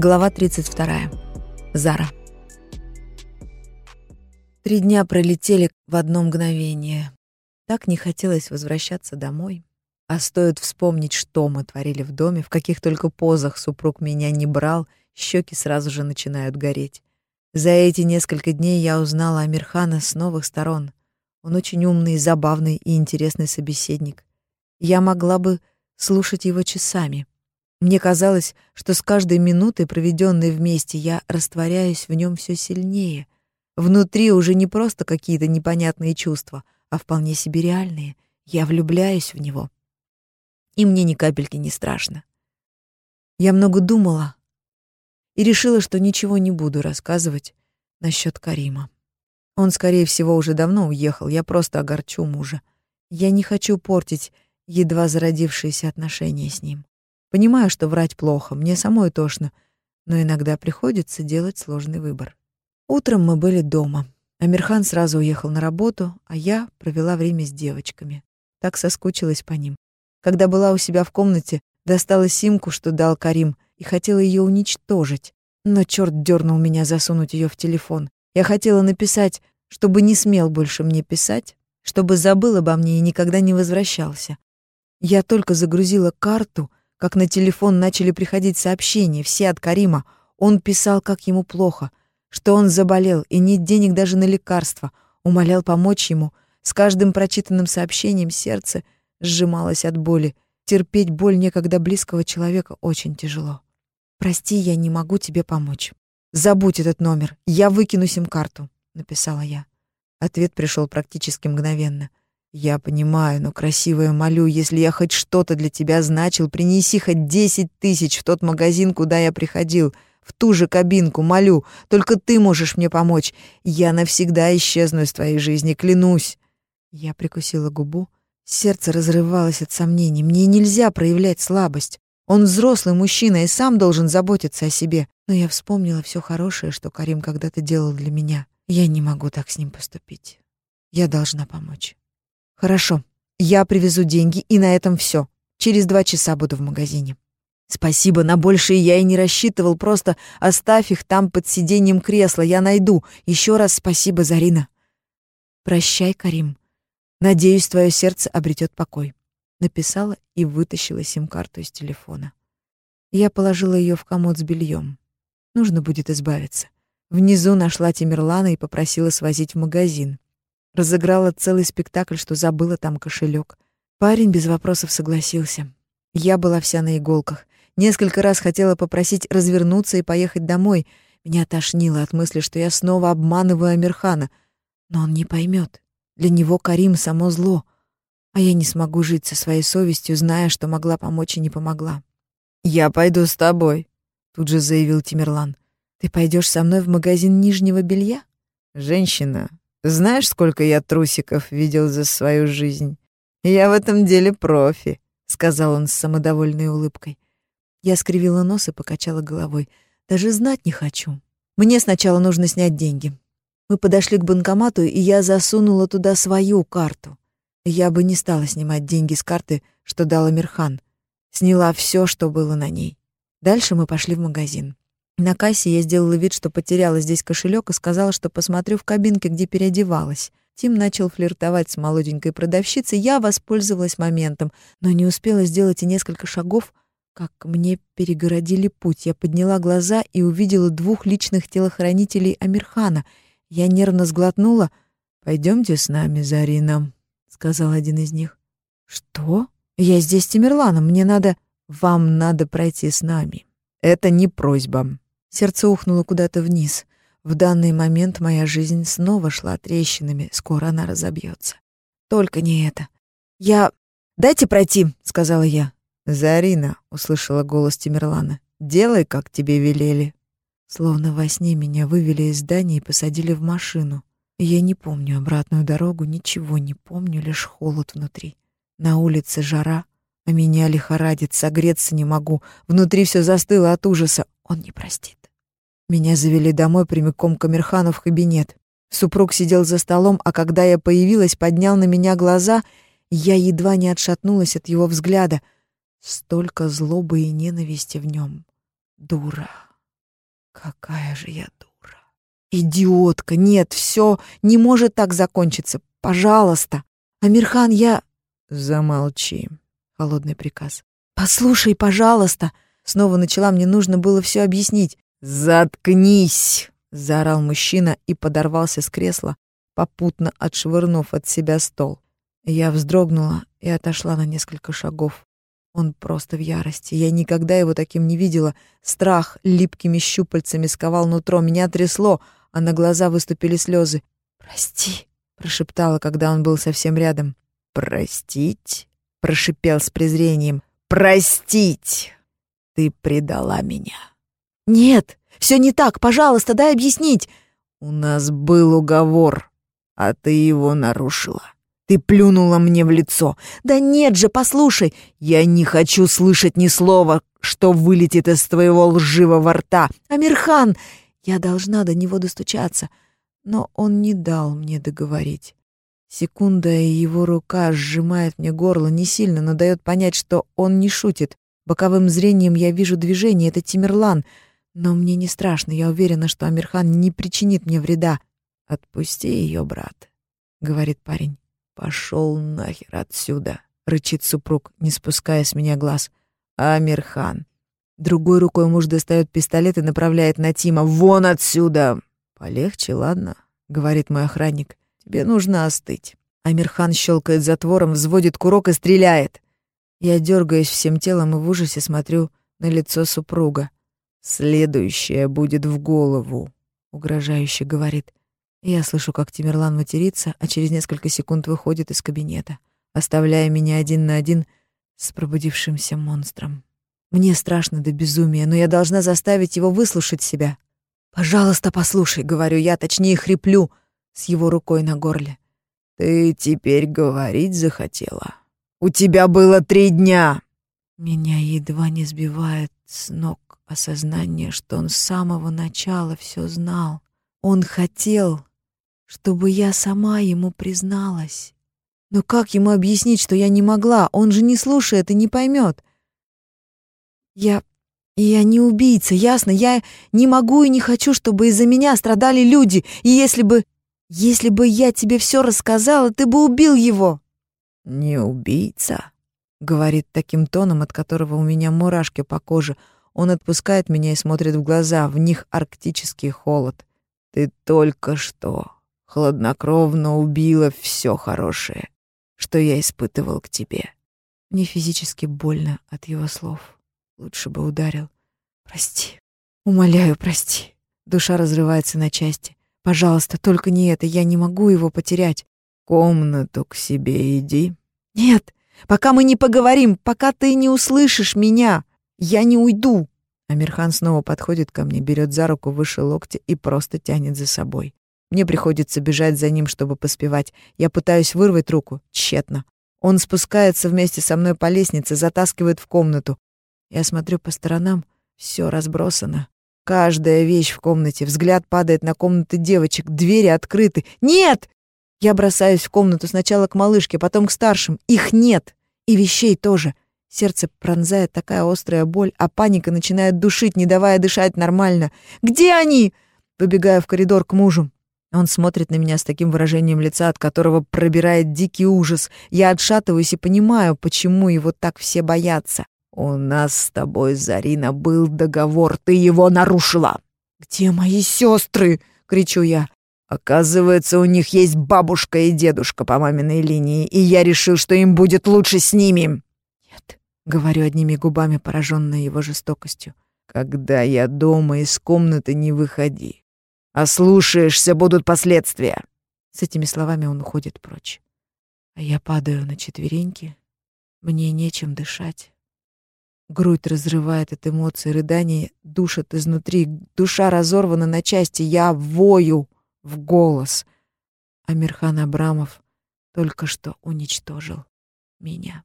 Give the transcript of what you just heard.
Глава 32. Зара. Три дня пролетели в одно мгновение. Так не хотелось возвращаться домой. А стоит вспомнить, что мы творили в доме, в каких только позах супруг меня не брал, щеки сразу же начинают гореть. За эти несколько дней я узнала Амирхана с новых сторон. Он очень умный, забавный и интересный собеседник. Я могла бы слушать его часами. Мне казалось, что с каждой минутой, проведенной вместе, я растворяюсь в нем все сильнее. Внутри уже не просто какие-то непонятные чувства, а вполне себе реальные. Я влюбляюсь в него. И мне ни капельки не страшно. Я много думала и решила, что ничего не буду рассказывать насчет Карима. Он, скорее всего, уже давно уехал, я просто огорчу мужа. Я не хочу портить едва зародившиеся отношения с ним. Понимаю, что врать плохо, мне самой тошно, но иногда приходится делать сложный выбор. Утром мы были дома. Амирхан сразу уехал на работу, а я провела время с девочками. Так соскучилась по ним. Когда была у себя в комнате, достала симку, что дал Карим, и хотела ее уничтожить. Но черт дернул меня засунуть ее в телефон. Я хотела написать, чтобы не смел больше мне писать, чтобы забыл обо мне и никогда не возвращался. Я только загрузила карту, как на телефон начали приходить сообщения, все от Карима. Он писал, как ему плохо, что он заболел и нет денег даже на лекарства, умолял помочь ему. С каждым прочитанным сообщением сердце сжималось от боли. Терпеть боль некогда близкого человека очень тяжело. «Прости, я не могу тебе помочь. Забудь этот номер, я выкину сим-карту», — написала я. Ответ пришел практически мгновенно. Я понимаю, но красивая молю, если я хоть что-то для тебя значил, принеси хоть десять тысяч в тот магазин, куда я приходил, в ту же кабинку, молю. Только ты можешь мне помочь. Я навсегда исчезну из твоей жизни, клянусь. Я прикусила губу. Сердце разрывалось от сомнений. Мне нельзя проявлять слабость. Он взрослый мужчина и сам должен заботиться о себе. Но я вспомнила все хорошее, что Карим когда-то делал для меня. Я не могу так с ним поступить. Я должна помочь. Хорошо, я привезу деньги, и на этом все. Через два часа буду в магазине. Спасибо, на большее я и не рассчитывал, просто оставь их там под сиденьем кресла, я найду. Еще раз спасибо, Зарина. Прощай, Карим. Надеюсь, твое сердце обретет покой. Написала и вытащила сим-карту из телефона. Я положила ее в комод с бельем. Нужно будет избавиться. Внизу нашла Тимирлана и попросила свозить в магазин. Разыграла целый спектакль, что забыла там кошелек. Парень без вопросов согласился. Я была вся на иголках. Несколько раз хотела попросить развернуться и поехать домой. Меня тошнило от мысли, что я снова обманываю Амирхана. Но он не поймет. Для него Карим — само зло. А я не смогу жить со своей совестью, зная, что могла помочь и не помогла. «Я пойду с тобой», — тут же заявил Тимирлан. «Ты пойдешь со мной в магазин нижнего белья?» «Женщина, знаешь, сколько я трусиков видел за свою жизнь? Я в этом деле профи, сказал он с самодовольной улыбкой. Я скривила нос и покачала головой. Даже знать не хочу. Мне сначала нужно снять деньги. Мы подошли к банкомату, и я засунула туда свою карту. Я бы не стала снимать деньги с карты, что дал Амирхан. Сняла все, что было на ней. Дальше мы пошли в магазин. На кассе я сделала вид, что потеряла здесь кошелек и сказала, что посмотрю в кабинке, где переодевалась. Тим начал флиртовать с молоденькой продавщицей, я воспользовалась моментом, но не успела сделать и несколько шагов, как мне перегородили путь. Я подняла глаза и увидела двух личных телохранителей Амирхана. Я нервно сглотнула. «Пойдемте с нами, Зарина», — сказал один из них. «Что? Я здесь с Тимирланом, мне надо...» «Вам надо пройти с нами. Это не просьба», Сердце ухнуло куда-то вниз. В данный момент моя жизнь снова шла трещинами, скоро она разобьется. Только не это. Я... «Дайте пройти», — сказала я. «Зарина», — услышала голос Тимирлана, — «делай, как тебе велели». Словно во сне меня вывели из здания и посадили в машину. я не помню обратную дорогу, ничего не помню, лишь холод внутри. На улице жара, а меня лихорадит, согреться не могу. Внутри все застыло от ужаса. Он не простит. Меня завели домой прямиком к Амирхану в кабинет. Супруг сидел за столом, а когда я появилась, поднял на меня глаза. Я едва не отшатнулась от его взгляда. Столько злобы и ненависти в нем. Дура. Какая же я дура. Идиотка. Нет, все не может так закончиться. Пожалуйста. Амирхан, я... Замолчи. Холодный приказ. Послушай, пожалуйста. Снова начала, мне нужно было все объяснить. Заткнись, заорал мужчина и подорвался с кресла, попутно отшвырнув от себя стол. Я вздрогнула и отошла на несколько шагов. Он просто в ярости. Я никогда его таким не видела. Страх липкими щупальцами сковал нутро. Меня трясло, а на глаза выступили слезы. «Прости», — прошептала, когда он был совсем рядом. «Простить?» — прошипел с презрением. «Простить! Ты предала меня!» «Нет, все не так. Пожалуйста, дай объяснить!» «У нас был уговор, а ты его нарушила. Ты плюнула мне в лицо. Да нет же, послушай, я не хочу слышать ни слова, что вылетит из твоего лживого рта. Амирхан, я должна до него достучаться. Но он не дал мне договорить. Секунда, и его рука сжимает мне горло не сильно, но дает понять, что он не шутит. Боковым зрением я вижу движение, это Тимирлан. Но мне не страшно, я уверена, что Амирхан не причинит мне вреда. «Отпусти ее, брат», — говорит парень. «Пошел нахер отсюда!» — рычит супруг, не спуская с меня глаз. «Амирхан!» Другой рукой муж достает пистолет и направляет на Тима. «Вон отсюда!» «Полегче, ладно?» — говорит мой охранник. «Тебе нужно остыть». Амирхан щелкает затвором, взводит курок и стреляет. Я дергаюсь всем телом и в ужасе смотрю на лицо супруга. «Следующее будет в голову», — угрожающе говорит. Я слышу, как Тимирлан матерится, а через несколько секунд выходит из кабинета, оставляя меня один на один с пробудившимся монстром. Мне страшно до безумия, но я должна заставить его выслушать себя. «Пожалуйста, послушай», — говорю я, точнее хриплю с его рукой на горле. «Ты теперь говорить захотела? У тебя было три дня!» Меня едва не сбивает с ног осознание, что он с самого начала все знал. Он хотел, чтобы я сама ему призналась. Но как ему объяснить, что я не могла? Он же не слушает и не поймет. Я... я не убийца, ясно? Я не могу и не хочу, чтобы из-за меня страдали люди. И если бы... если бы я тебе все рассказала, ты бы убил его. Не убийца, говорит таким тоном, от которого у меня мурашки по коже. Он отпускает меня и смотрит в глаза, в них арктический холод. Ты только что хладнокровно убила все хорошее, что я испытывал к тебе. Мне физически больно от его слов. Лучше бы ударил. Прости. Умоляю, прости. Душа разрывается на части. Пожалуйста, только не это. Я не могу его потерять. Комнату к себе иди. Нет, пока мы не поговорим, пока ты не услышишь меня, я не уйду. Амирхан снова подходит ко мне, берет за руку выше локтя и просто тянет за собой. Мне приходится бежать за ним, чтобы поспевать. Я пытаюсь вырвать руку. Тщетно. Он спускается вместе со мной по лестнице, затаскивает в комнату. Я смотрю по сторонам. Все разбросано. Каждая вещь в комнате. Взгляд падает на комнаты девочек. Двери открыты. Нет! Я бросаюсь в комнату сначала к малышке, потом к старшим. Их нет. И вещей тоже. Сердце пронзает такая острая боль, а паника начинает душить, не давая дышать нормально. «Где они?» Выбегаю в коридор к мужу. Он смотрит на меня с таким выражением лица, от которого пробирает дикий ужас. Я отшатываюсь и понимаю, почему его так все боятся. «У нас с тобой, Зарина, был договор, ты его нарушила!» «Где мои сестры?» — кричу я. «Оказывается, у них есть бабушка и дедушка по маминой линии, и я решил, что им будет лучше с ними!» Говорю одними губами, пораженная его жестокостью. «Когда я дома, из комнаты не выходи. Ослушаешься, будут последствия. С этими словами он уходит прочь. А я падаю на четвереньки. Мне нечем дышать. Грудь разрывает от эмоций, рыдания душат изнутри. Душа разорвана на части. Я вою в голос. Амирхан Абрамов только что уничтожил меня.